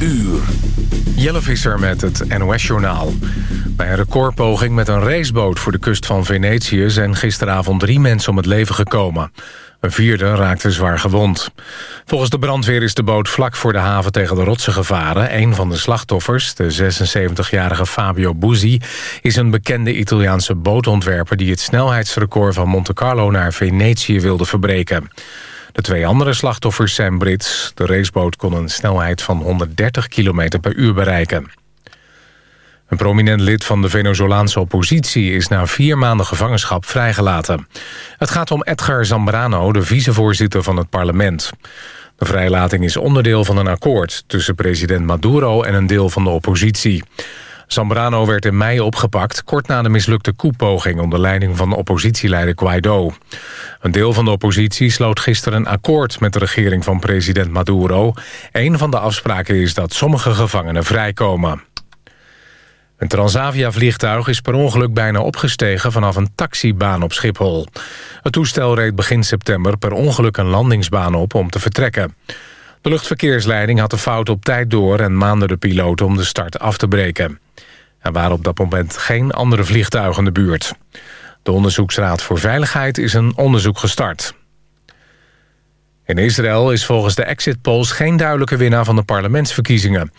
uur. Jelle Visser met het NOS-journaal. Bij een recordpoging met een raceboot voor de kust van Venetië... zijn gisteravond drie mensen om het leven gekomen. Een vierde raakte zwaar gewond. Volgens de brandweer is de boot vlak voor de haven tegen de rotsen gevaren. Een van de slachtoffers, de 76-jarige Fabio Buzzi... is een bekende Italiaanse bootontwerper... die het snelheidsrecord van Monte Carlo naar Venetië wilde verbreken. De twee andere slachtoffers zijn Brits. De raceboot kon een snelheid van 130 km per uur bereiken. Een prominent lid van de Venezolaanse oppositie... is na vier maanden gevangenschap vrijgelaten. Het gaat om Edgar Zambrano, de vicevoorzitter van het parlement. De vrijlating is onderdeel van een akkoord... tussen president Maduro en een deel van de oppositie. Zambrano werd in mei opgepakt... kort na de mislukte koepoging onder leiding van oppositieleider Guaido. Een deel van de oppositie sloot gisteren een akkoord... met de regering van president Maduro. Een van de afspraken is dat sommige gevangenen vrijkomen. Een Transavia-vliegtuig is per ongeluk bijna opgestegen... vanaf een taxibaan op Schiphol. Het toestel reed begin september per ongeluk een landingsbaan op om te vertrekken. De luchtverkeersleiding had de fout op tijd door... en maande de piloot om de start af te breken. Er waren op dat moment geen andere vliegtuigen in de buurt. De Onderzoeksraad voor Veiligheid is een onderzoek gestart. In Israël is volgens de exit polls geen duidelijke winnaar van de parlementsverkiezingen.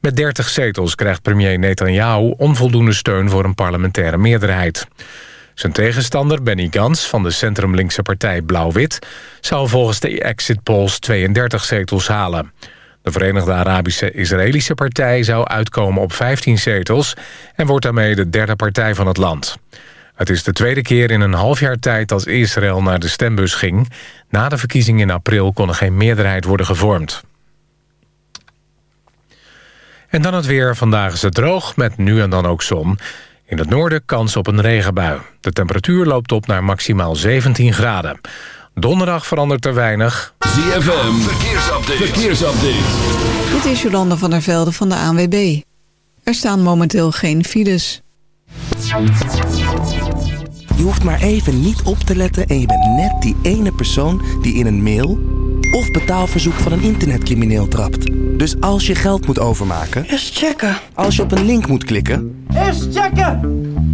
Met 30 zetels krijgt premier Netanyahu onvoldoende steun voor een parlementaire meerderheid. Zijn tegenstander Benny Gans van de centrumlinkse partij Blauw-Wit... zou volgens de exit polls 32 zetels halen. De Verenigde Arabische Israëlische Partij zou uitkomen op 15 zetels... en wordt daarmee de derde partij van het land. Het is de tweede keer in een half jaar tijd dat Israël naar de stembus ging. Na de verkiezing in april kon er geen meerderheid worden gevormd. En dan het weer. Vandaag is het droog, met nu en dan ook zon. In het noorden kans op een regenbui. De temperatuur loopt op naar maximaal 17 graden. Donderdag verandert er weinig. ZFM, verkeersupdate. verkeersupdate. Dit is Jolanda van der Velde van de ANWB. Er staan momenteel geen files. Je hoeft maar even niet op te letten en je bent net die ene persoon die in een mail of betaalverzoek van een internetcrimineel trapt. Dus als je geld moet overmaken... Eerst checken. Als je op een link moet klikken... Eerst checken!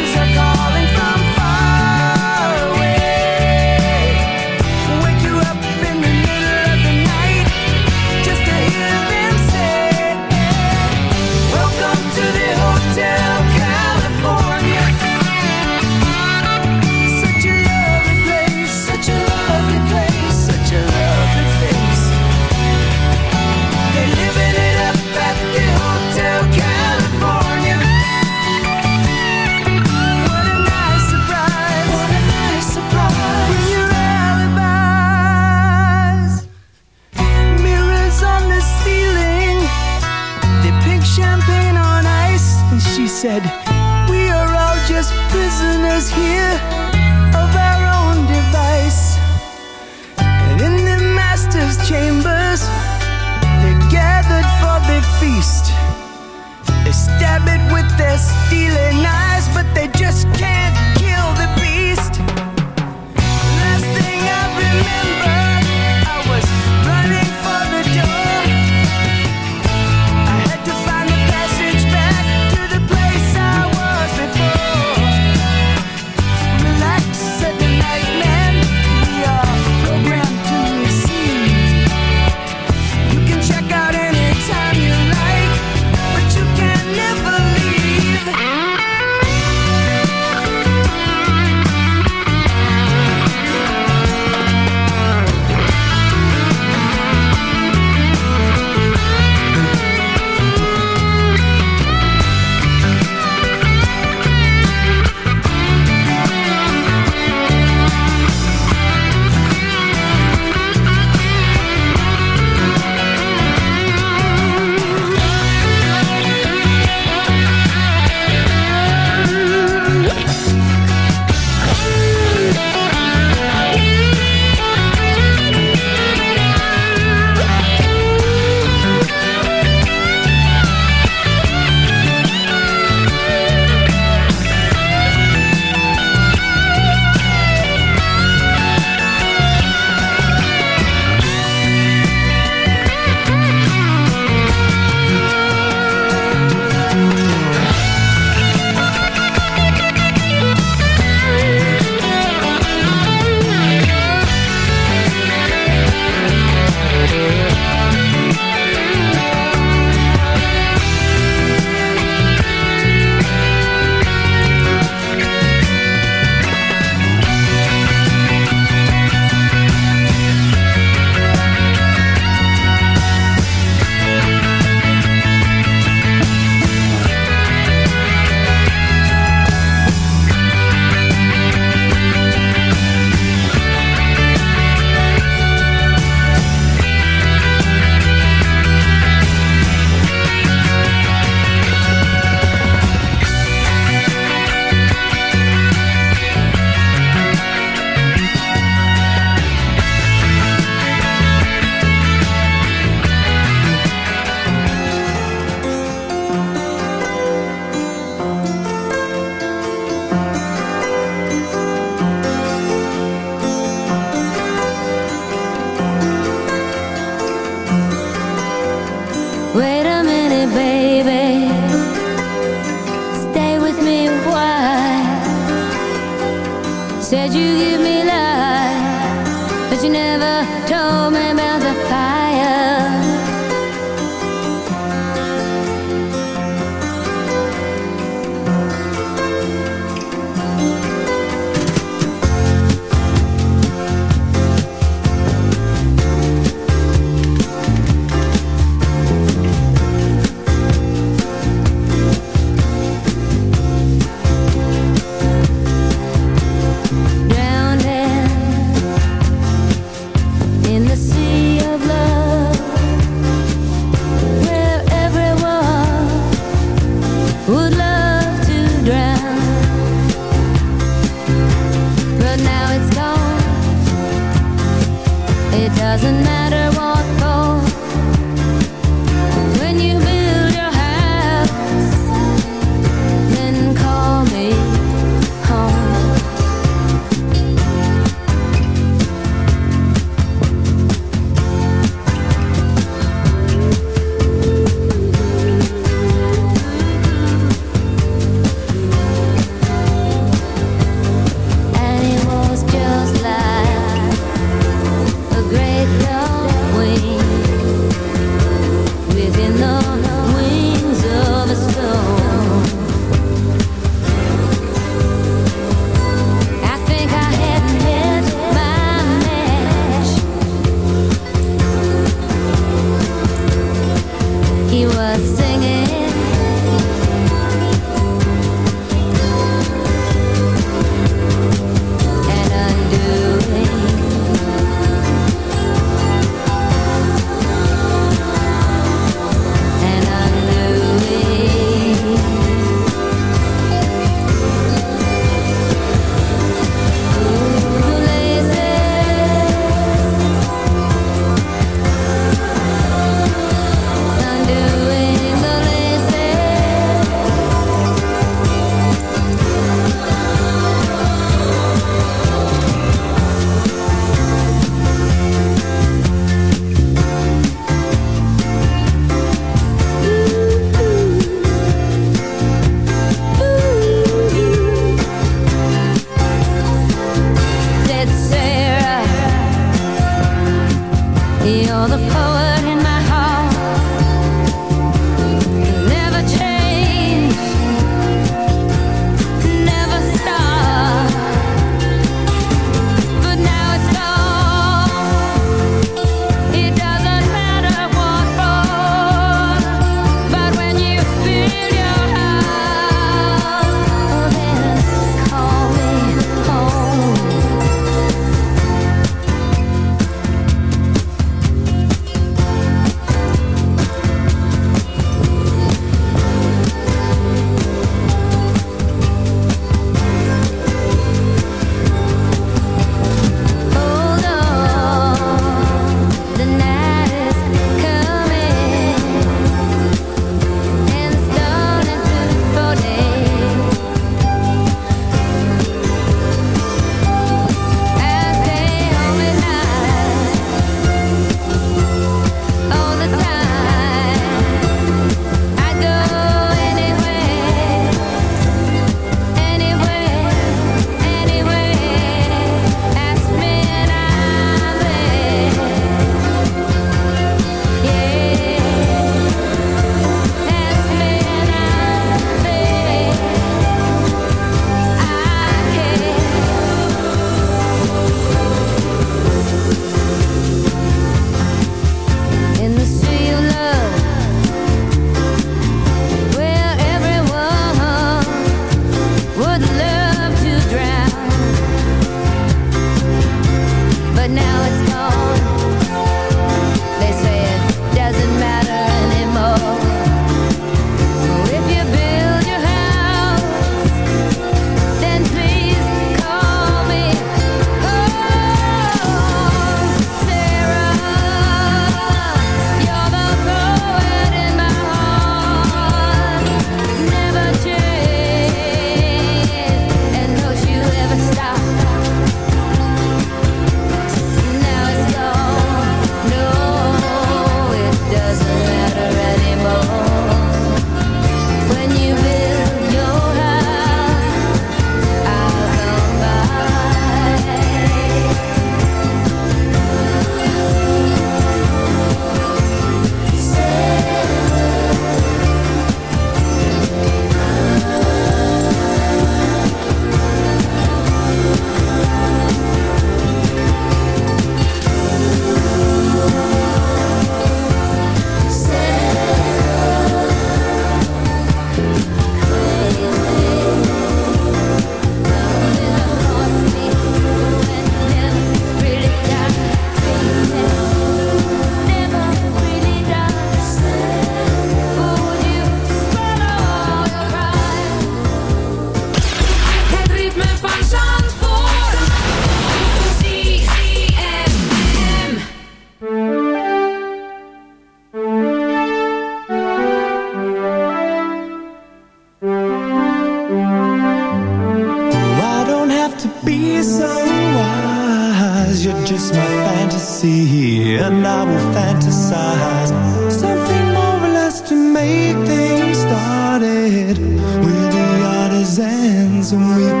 just my fantasy, and I will fantasize something more or less to make things started. We're the artisans, and we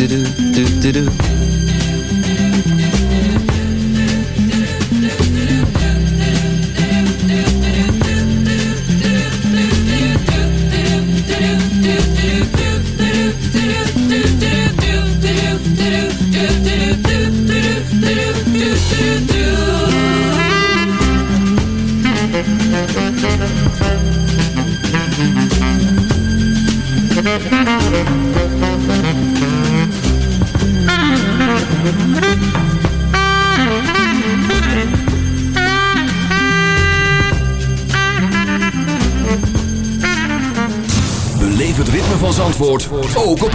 do do do do do